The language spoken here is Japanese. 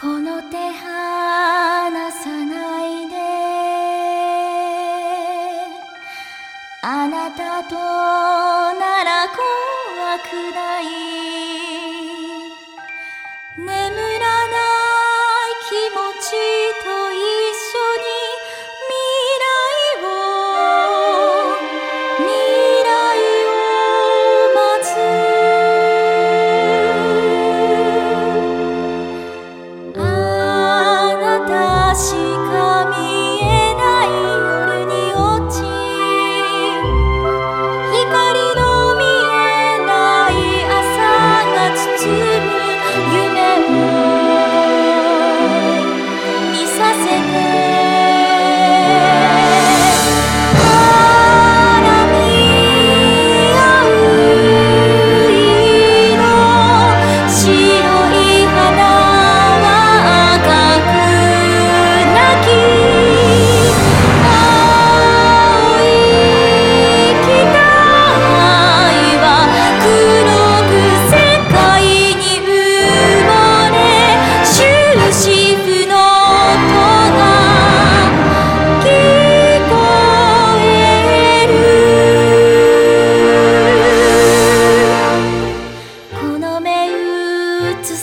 この手離さないで。あなたとなら怖くない。眠 to